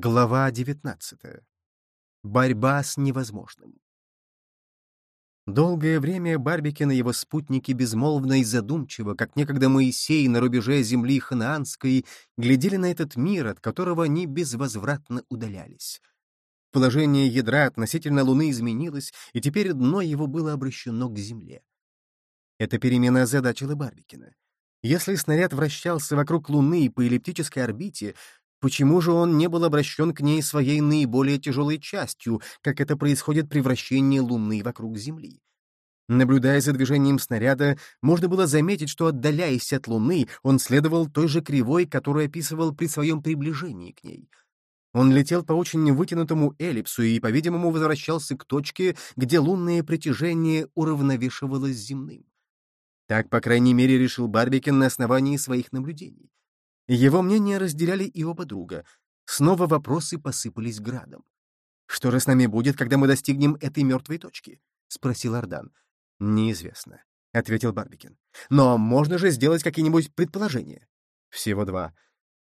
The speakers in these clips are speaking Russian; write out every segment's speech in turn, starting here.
Глава 19. Борьба с невозможным. Долгое время Барбикин и его спутники безмолвно и задумчиво, как некогда Моисей на рубеже земли ханаанской, глядели на этот мир, от которого они безвозвратно удалялись. Положение ядра относительно Луны изменилось, и теперь дно его было обращено к Земле. Эта перемена озадачила Барбикина. Если снаряд вращался вокруг Луны по эллиптической орбите, Почему же он не был обращен к ней своей наиболее тяжелой частью, как это происходит при вращении Луны вокруг Земли? Наблюдая за движением снаряда, можно было заметить, что, отдаляясь от Луны, он следовал той же кривой, которую описывал при своем приближении к ней. Он летел по очень вытянутому эллипсу и, по-видимому, возвращался к точке, где лунное притяжение уравновешивалось земным. Так, по крайней мере, решил Барбикин на основании своих наблюдений. Его мнение разделяли и оба друга. Снова вопросы посыпались градом. «Что же с нами будет, когда мы достигнем этой мертвой точки?» — спросил Ардан. «Неизвестно», — ответил Барбикин. «Но можно же сделать какие-нибудь предположения?» «Всего два.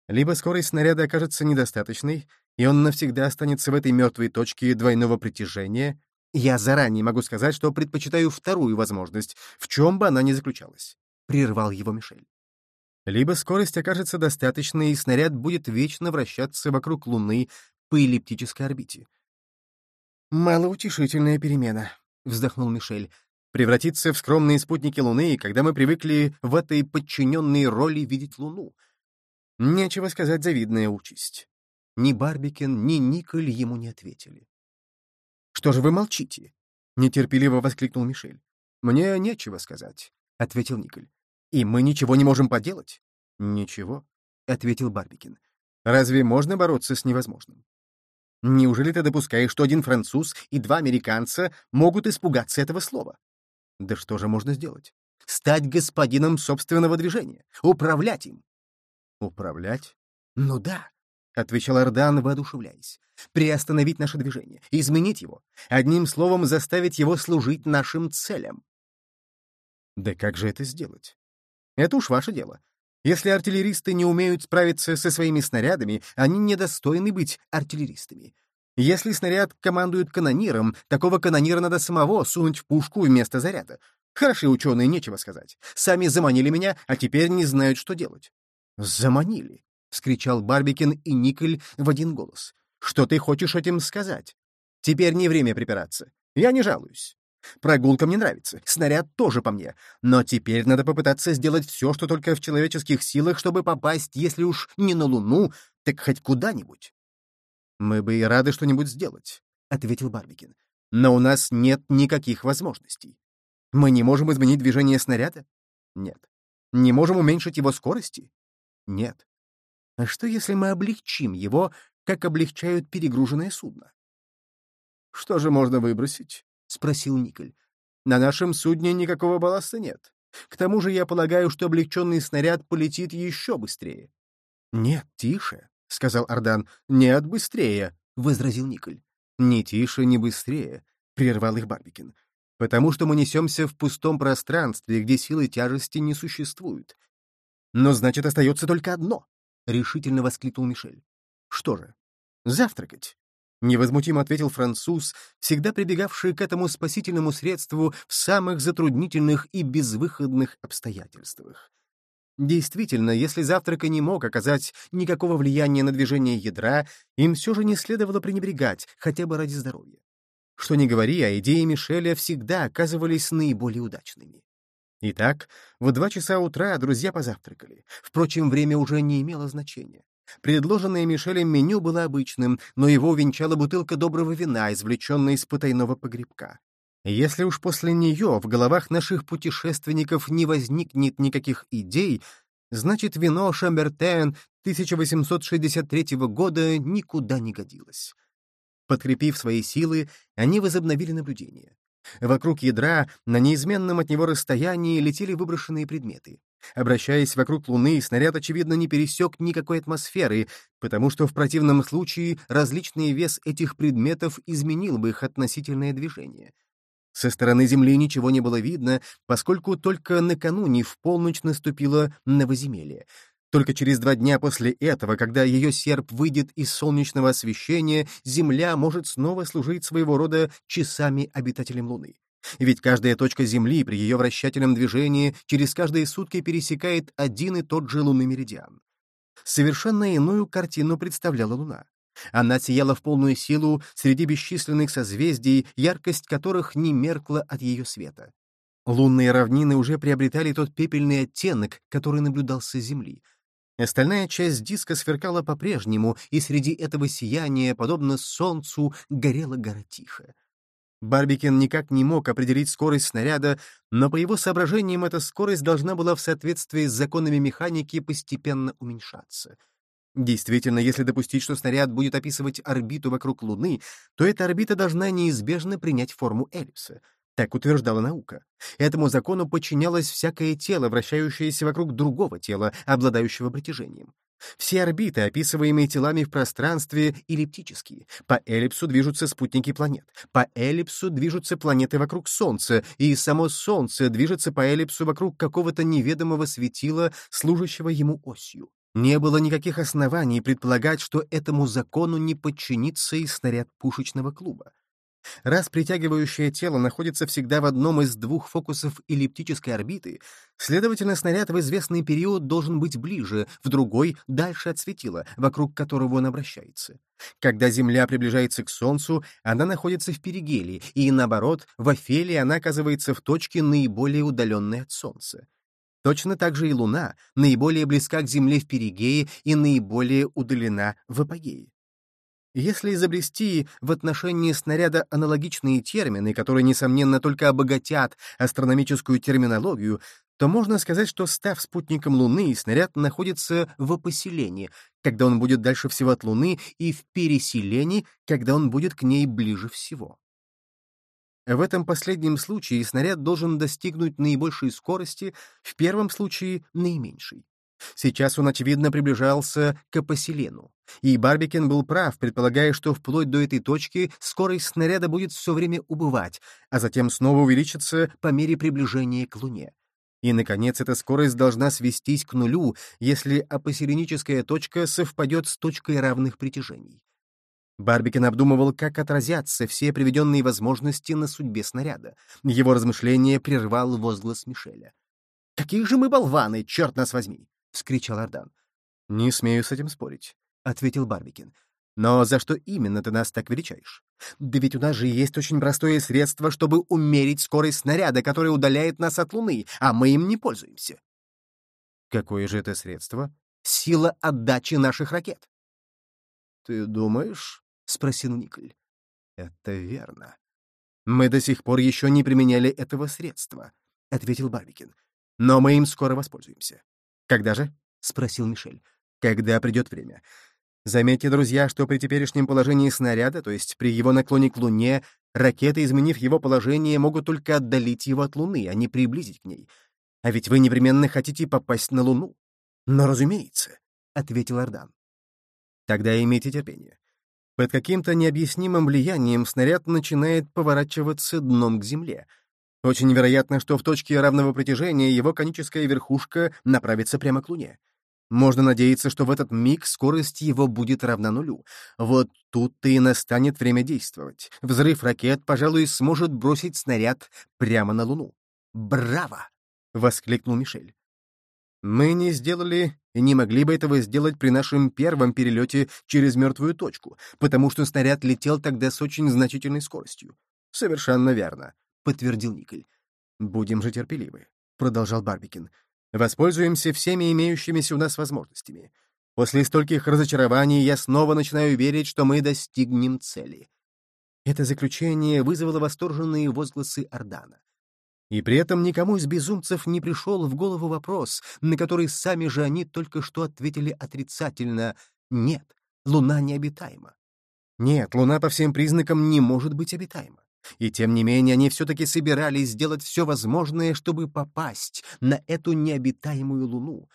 Либо скорость снаряда окажется недостаточной, и он навсегда останется в этой мертвой точке двойного притяжения. Я заранее могу сказать, что предпочитаю вторую возможность, в чем бы она ни заключалась», — прервал его Мишель либо скорость окажется достаточной, и снаряд будет вечно вращаться вокруг Луны по эллиптической орбите. «Малоутешительная перемена», — вздохнул Мишель. «Превратиться в скромные спутники Луны, когда мы привыкли в этой подчиненной роли видеть Луну. Нечего сказать, завидная участь». Ни Барбикен, ни Николь ему не ответили. «Что же вы молчите?» — нетерпеливо воскликнул Мишель. «Мне нечего сказать», — ответил Николь. И мы ничего не можем поделать? Ничего, — ответил Барбикин. Разве можно бороться с невозможным? Неужели ты допускаешь, что один француз и два американца могут испугаться этого слова? Да что же можно сделать? Стать господином собственного движения, управлять им. Управлять? Ну да, — отвечал Ардан, воодушевляясь. Приостановить наше движение, изменить его, одним словом заставить его служить нашим целям. Да как же это сделать? Это уж ваше дело. Если артиллеристы не умеют справиться со своими снарядами, они недостойны быть артиллеристами. Если снаряд командует канониром, такого канонира надо самого сунуть в пушку вместо заряда. Хорошие ученые, нечего сказать. Сами заманили меня, а теперь не знают, что делать. «Заманили!» — скричал Барбикин и Николь в один голос. «Что ты хочешь этим сказать? Теперь не время припираться. Я не жалуюсь. Прогулка мне нравится, снаряд тоже по мне. Но теперь надо попытаться сделать все, что только в человеческих силах, чтобы попасть, если уж не на Луну, так хоть куда-нибудь. «Мы бы и рады что-нибудь сделать», — ответил Барбикин. «Но у нас нет никаких возможностей. Мы не можем изменить движение снаряда? Нет. Не можем уменьшить его скорости? Нет. А что, если мы облегчим его, как облегчают перегруженное судно? Что же можно выбросить? — спросил Николь. «На нашем судне никакого балласта нет. К тому же я полагаю, что облегченный снаряд полетит еще быстрее». «Нет, тише», — сказал Ардан. «Нет, быстрее», — возразил Николь. «Ни тише, ни быстрее», — прервал их Барбикин. «Потому что мы несемся в пустом пространстве, где силы тяжести не существуют». «Но значит, остается только одно», — решительно воскликнул Мишель. «Что же? Завтракать». — невозмутимо ответил француз, всегда прибегавший к этому спасительному средству в самых затруднительных и безвыходных обстоятельствах. Действительно, если завтрак и не мог оказать никакого влияния на движение ядра, им все же не следовало пренебрегать, хотя бы ради здоровья. Что ни говори, а идеи Мишеля всегда оказывались наиболее удачными. Итак, в два часа утра друзья позавтракали. Впрочем, время уже не имело значения. Предложенное Мишелем меню было обычным, но его венчала бутылка доброго вина, извлеченная из потайного погребка. Если уж после нее в головах наших путешественников не возникнет никаких идей, значит, вино Шамбертен 1863 года никуда не годилось. Подкрепив свои силы, они возобновили наблюдение. Вокруг ядра, на неизменном от него расстоянии, летели выброшенные предметы. Обращаясь вокруг Луны, снаряд, очевидно, не пересек никакой атмосферы, потому что в противном случае различный вес этих предметов изменил бы их относительное движение. Со стороны Земли ничего не было видно, поскольку только накануне в полночь наступило новоземелье. Только через два дня после этого, когда ее серп выйдет из солнечного освещения, Земля может снова служить своего рода часами обитателям Луны. Ведь каждая точка Земли при ее вращательном движении через каждые сутки пересекает один и тот же лунный меридиан. Совершенно иную картину представляла Луна. Она сияла в полную силу среди бесчисленных созвездий, яркость которых не меркла от ее света. Лунные равнины уже приобретали тот пепельный оттенок, который наблюдался с Земли. Остальная часть диска сверкала по-прежнему, и среди этого сияния, подобно солнцу, горела гора тихо. Барбикен никак не мог определить скорость снаряда, но по его соображениям эта скорость должна была в соответствии с законами механики постепенно уменьшаться. Действительно, если допустить, что снаряд будет описывать орбиту вокруг Луны, то эта орбита должна неизбежно принять форму эллипса. Так утверждала наука. Этому закону подчинялось всякое тело, вращающееся вокруг другого тела, обладающего притяжением. Все орбиты, описываемые телами в пространстве, эллиптические. По эллипсу движутся спутники планет. По эллипсу движутся планеты вокруг Солнца, и само Солнце движется по эллипсу вокруг какого-то неведомого светила, служащего ему осью. Не было никаких оснований предполагать, что этому закону не подчинится и снаряд пушечного клуба. Раз притягивающее тело находится всегда в одном из двух фокусов эллиптической орбиты, следовательно, снаряд в известный период должен быть ближе, в другой — дальше от светила, вокруг которого он обращается. Когда Земля приближается к Солнцу, она находится в перигелии, и, наоборот, в афелии она оказывается в точке, наиболее удаленной от Солнца. Точно так же и Луна наиболее близка к Земле в перигее и наиболее удалена в апогее. Если изобрести в отношении снаряда аналогичные термины, которые, несомненно, только обогатят астрономическую терминологию, то можно сказать, что, став спутником Луны, снаряд находится в опоселении, когда он будет дальше всего от Луны, и в переселении, когда он будет к ней ближе всего. В этом последнем случае снаряд должен достигнуть наибольшей скорости, в первом случае — наименьшей. Сейчас он, очевидно, приближался к Апоселену. И Барбикен был прав, предполагая, что вплоть до этой точки скорость снаряда будет все время убывать, а затем снова увеличиться по мере приближения к Луне. И, наконец, эта скорость должна свестись к нулю, если апоселеническая точка совпадет с точкой равных притяжений. Барбикен обдумывал, как отразятся все приведенные возможности на судьбе снаряда. Его размышление прервал возглас Мишеля. «Какие же мы болваны, черт нас возьми!» — вскричал Ардан. «Не смею с этим спорить», — ответил Барбикин. «Но за что именно ты нас так величаешь? Да ведь у нас же есть очень простое средство, чтобы умерить скорость снаряда, который удаляет нас от Луны, а мы им не пользуемся». «Какое же это средство?» «Сила отдачи наших ракет». «Ты думаешь?» — спросил Николь. «Это верно. Мы до сих пор еще не применяли этого средства», — ответил Барбикин. «Но мы им скоро воспользуемся. «Когда же?» — спросил Мишель. «Когда придет время. Заметьте, друзья, что при теперешнем положении снаряда, то есть при его наклоне к Луне, ракеты, изменив его положение, могут только отдалить его от Луны, а не приблизить к ней. А ведь вы непременно хотите попасть на Луну. Но разумеется, — ответил Ардан. Тогда имейте терпение. Под каким-то необъяснимым влиянием снаряд начинает поворачиваться дном к Земле — очень вероятно, что в точке равного притяжения его коническая верхушка направится прямо к Луне. Можно надеяться, что в этот миг скорость его будет равна нулю. Вот тут-то и настанет время действовать. Взрыв ракет, пожалуй, сможет бросить снаряд прямо на Луну. «Браво!» — воскликнул Мишель. «Мы не сделали и не могли бы этого сделать при нашем первом перелете через мертвую точку, потому что снаряд летел тогда с очень значительной скоростью». «Совершенно верно», подтвердил Николь. «Будем же терпеливы», — продолжал Барбикин. «Воспользуемся всеми имеющимися у нас возможностями. После стольких разочарований я снова начинаю верить, что мы достигнем цели». Это заключение вызвало восторженные возгласы Ордана. И при этом никому из безумцев не пришел в голову вопрос, на который сами же они только что ответили отрицательно «нет, Луна необитаема». Нет, Луна по всем признакам не может быть обитаема. И тем не менее они все-таки собирались сделать все возможное, чтобы попасть на эту необитаемую Луну.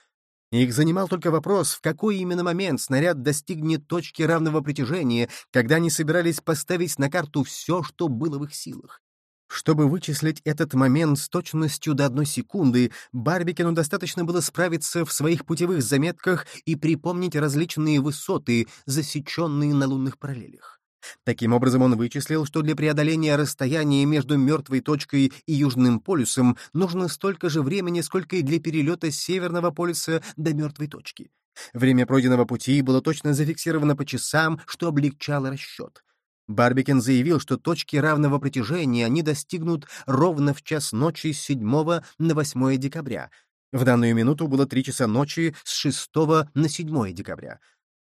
Их занимал только вопрос, в какой именно момент снаряд достигнет точки равного притяжения, когда они собирались поставить на карту все, что было в их силах. Чтобы вычислить этот момент с точностью до одной секунды, Барбикину достаточно было справиться в своих путевых заметках и припомнить различные высоты, засеченные на лунных параллелях. Таким образом, он вычислил, что для преодоления расстояния между мертвой точкой и Южным полюсом нужно столько же времени, сколько и для перелета с Северного полюса до мертвой точки. Время пройденного пути было точно зафиксировано по часам, что облегчало расчет. Барбикен заявил, что точки равного притяжения они достигнут ровно в час ночи с 7 на 8 декабря. В данную минуту было 3 часа ночи с 6 на 7 декабря.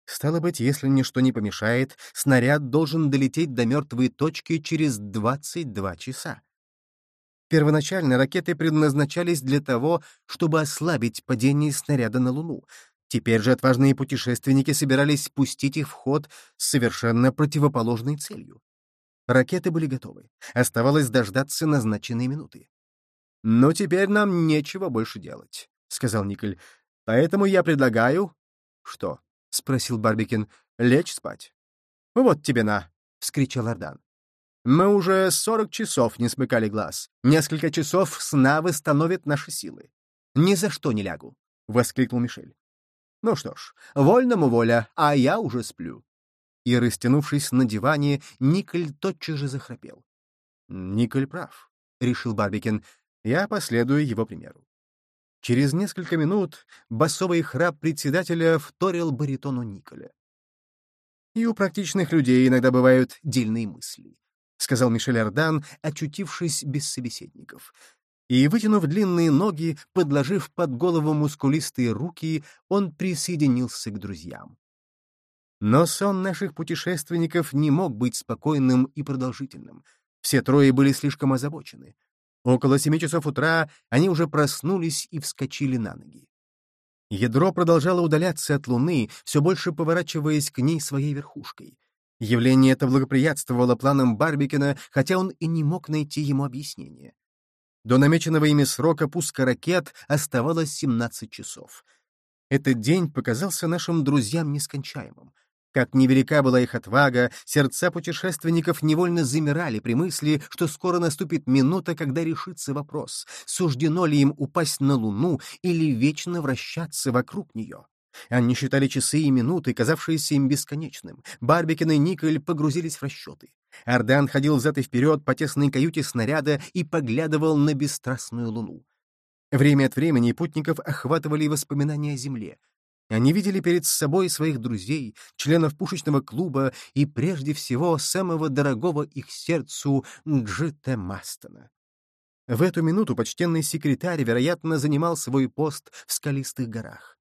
Стало быть, если ничто не помешает, снаряд должен долететь до мертвой точки через 22 часа. Первоначально ракеты предназначались для того, чтобы ослабить падение снаряда на Луну. Теперь же отважные путешественники собирались спустить их в ход с совершенно противоположной целью. Ракеты были готовы. Оставалось дождаться назначенной минуты. «Но «Ну, теперь нам нечего больше делать», — сказал Николь. «Поэтому я предлагаю...» «Что?» — спросил Барбикин. «Лечь спать». «Вот тебе на!» — вскричал Ардан. «Мы уже сорок часов не смыкали глаз. Несколько часов сна восстановит наши силы». «Ни за что не лягу!» — воскликнул Мишель. «Ну что ж, вольному воля, а я уже сплю». И, растянувшись на диване, Николь тотчас же захрапел. «Николь прав», — решил Барбикин. «Я последую его примеру». Через несколько минут басовый храп председателя вторил баритону Николя. «И у практичных людей иногда бывают дельные мысли», — сказал Мишель Ардан, очутившись без собеседников. И, вытянув длинные ноги, подложив под голову мускулистые руки, он присоединился к друзьям. Но сон наших путешественников не мог быть спокойным и продолжительным. Все трое были слишком озабочены. Около семи часов утра они уже проснулись и вскочили на ноги. Ядро продолжало удаляться от Луны, все больше поворачиваясь к ней своей верхушкой. Явление это благоприятствовало планам Барбикина, хотя он и не мог найти ему объяснение. До намеченного ими срока пуска ракет оставалось 17 часов. Этот день показался нашим друзьям нескончаемым. Как невелика была их отвага, сердца путешественников невольно замирали при мысли, что скоро наступит минута, когда решится вопрос, суждено ли им упасть на Луну или вечно вращаться вокруг нее. Они считали часы и минуты, казавшиеся им бесконечным. Барбикин и Николь погрузились в расчеты. Ардан ходил взад и вперед по тесной каюте снаряда и поглядывал на бесстрастную луну. Время от времени путников охватывали воспоминания о Земле. Они видели перед собой своих друзей, членов пушечного клуба и, прежде всего, самого дорогого их сердцу Джита Мастона. В эту минуту почтенный секретарь, вероятно, занимал свой пост в скалистых горах.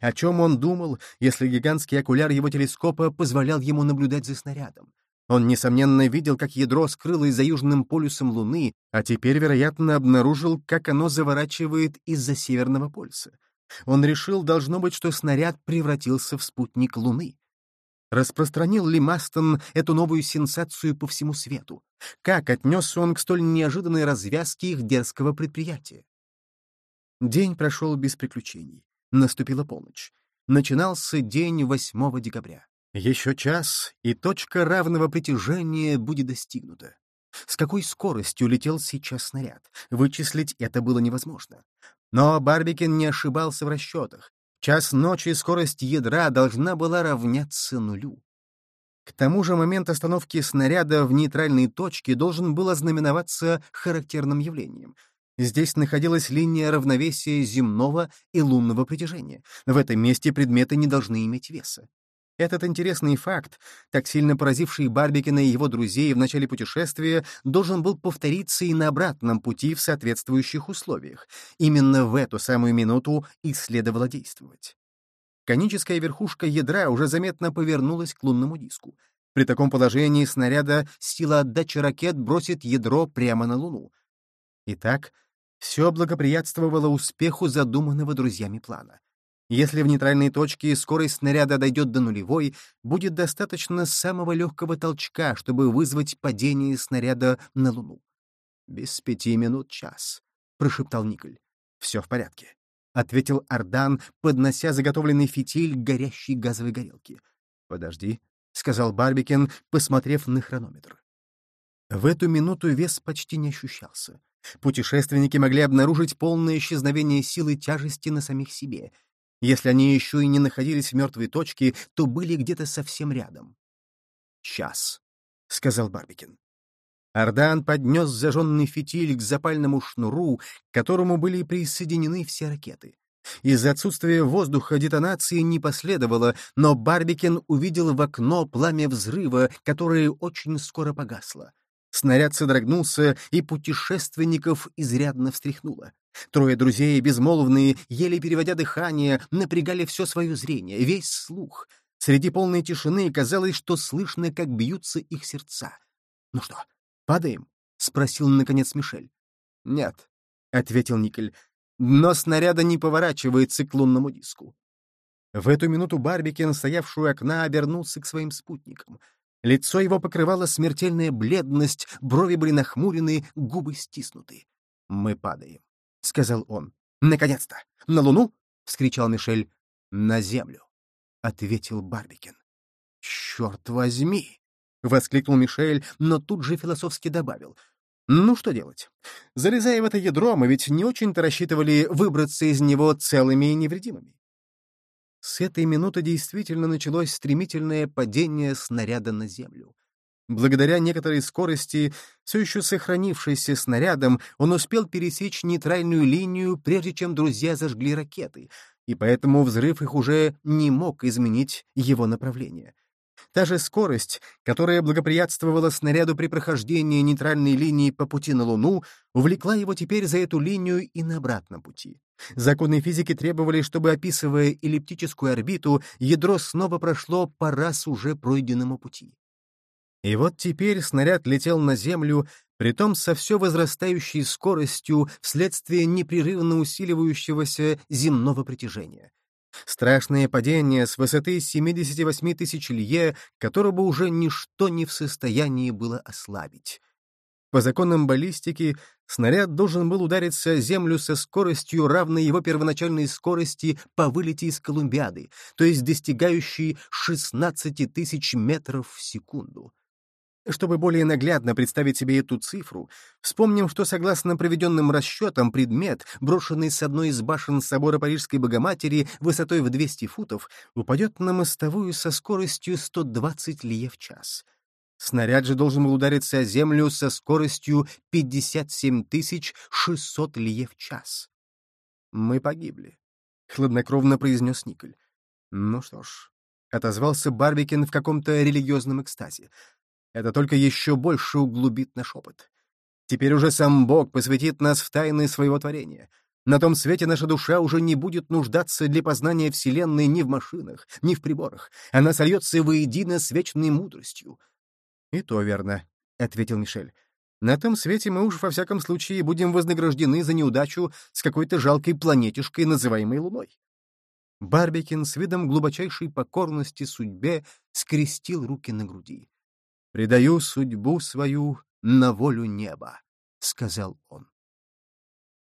О чем он думал, если гигантский окуляр его телескопа позволял ему наблюдать за снарядом? Он, несомненно, видел, как ядро скрылось за южным полюсом Луны, а теперь, вероятно, обнаружил, как оно заворачивает из-за Северного полюса. Он решил, должно быть, что снаряд превратился в спутник Луны. Распространил ли Мастон эту новую сенсацию по всему свету? Как отнесся он к столь неожиданной развязке их дерзкого предприятия? День прошел без приключений. Наступила полночь. Начинался день 8 декабря. Еще час, и точка равного притяжения будет достигнута. С какой скоростью летел сейчас снаряд? Вычислить это было невозможно. Но Барбикин не ошибался в расчетах. Час ночи скорость ядра должна была равняться нулю. К тому же момент остановки снаряда в нейтральной точке должен был ознаменоваться характерным явлением. Здесь находилась линия равновесия земного и лунного притяжения. В этом месте предметы не должны иметь веса. Этот интересный факт, так сильно поразивший Барбикина и его друзей в начале путешествия, должен был повториться и на обратном пути в соответствующих условиях. Именно в эту самую минуту и следовало действовать. Коническая верхушка ядра уже заметно повернулась к лунному диску. При таком положении снаряда сила отдачи ракет бросит ядро прямо на Луну. Итак, все благоприятствовало успеху задуманного друзьями плана. Если в нейтральной точке скорость снаряда дойдет до нулевой, будет достаточно самого легкого толчка, чтобы вызвать падение снаряда на Луну. «Без пяти минут час», — прошептал Николь. «Все в порядке», — ответил Ардан, поднося заготовленный фитиль к горящей газовой горелке. «Подожди», — сказал Барбикен, посмотрев на хронометр. В эту минуту вес почти не ощущался. Путешественники могли обнаружить полное исчезновение силы тяжести на самих себе. Если они еще и не находились в мертвой точке, то были где-то совсем рядом. «Час», — сказал Барбикин. Ардан поднес зажженный фитиль к запальному шнуру, к которому были присоединены все ракеты. Из-за отсутствия воздуха детонации не последовало, но Барбикен увидел в окно пламя взрыва, которое очень скоро погасло. Снаряд содрогнулся, и путешественников изрядно встряхнуло. Трое друзей, безмолвные, еле переводя дыхание, напрягали все свое зрение, весь слух. Среди полной тишины казалось, что слышно, как бьются их сердца. «Ну что, падаем?» — спросил, наконец, Мишель. «Нет», — ответил Николь. «Дно снаряда не поворачивается к лунному диску». В эту минуту Барбикен, стоявший у окна, обернулся к своим спутникам — Лицо его покрывала смертельная бледность, брови были нахмурены, губы стиснуты. «Мы падаем», — сказал он. «Наконец-то! На Луну?» — вскричал Мишель. «На Землю», — ответил Барбикен. «Черт возьми!» — воскликнул Мишель, но тут же философски добавил. «Ну, что делать? Залезая в это ядро, мы ведь не очень-то рассчитывали выбраться из него целыми и невредимыми. С этой минуты действительно началось стремительное падение снаряда на землю. Благодаря некоторой скорости, все еще сохранившейся снарядом, он успел пересечь нейтральную линию, прежде чем друзья зажгли ракеты, и поэтому взрыв их уже не мог изменить его направление. Та же скорость, которая благоприятствовала снаряду при прохождении нейтральной линии по пути на Луну, увлекла его теперь за эту линию и на обратном пути. Законы физики требовали, чтобы, описывая эллиптическую орбиту, ядро снова прошло по раз уже пройденному пути. И вот теперь снаряд летел на Землю, притом со все возрастающей скоростью вследствие непрерывно усиливающегося земного притяжения. Страшное падение с высоты 78 тысяч лье, которого уже ничто не в состоянии было ослабить. По законам баллистики, снаряд должен был удариться о Землю со скоростью, равной его первоначальной скорости по вылете из Колумбиады, то есть достигающей 16 тысяч метров в секунду. Чтобы более наглядно представить себе эту цифру, вспомним, что согласно проведенным расчетам предмет, брошенный с одной из башен собора Парижской Богоматери высотой в 200 футов, упадет на мостовую со скоростью 120 лье в час. Снаряд же должен был удариться о землю со скоростью 57 600 лье в час. «Мы погибли», — хладнокровно произнес Николь. «Ну что ж», — отозвался Барбикин в каком-то религиозном экстазе. Это только еще больше углубит наш опыт. Теперь уже сам Бог посвятит нас в тайны своего творения. На том свете наша душа уже не будет нуждаться для познания Вселенной ни в машинах, ни в приборах. Она сольется воедино с вечной мудростью. — И то верно, — ответил Мишель. На том свете мы уж во всяком случае будем вознаграждены за неудачу с какой-то жалкой планетишкой, называемой Луной. Барбикин с видом глубочайшей покорности судьбе скрестил руки на груди. «Предаю судьбу свою на волю неба», — сказал он.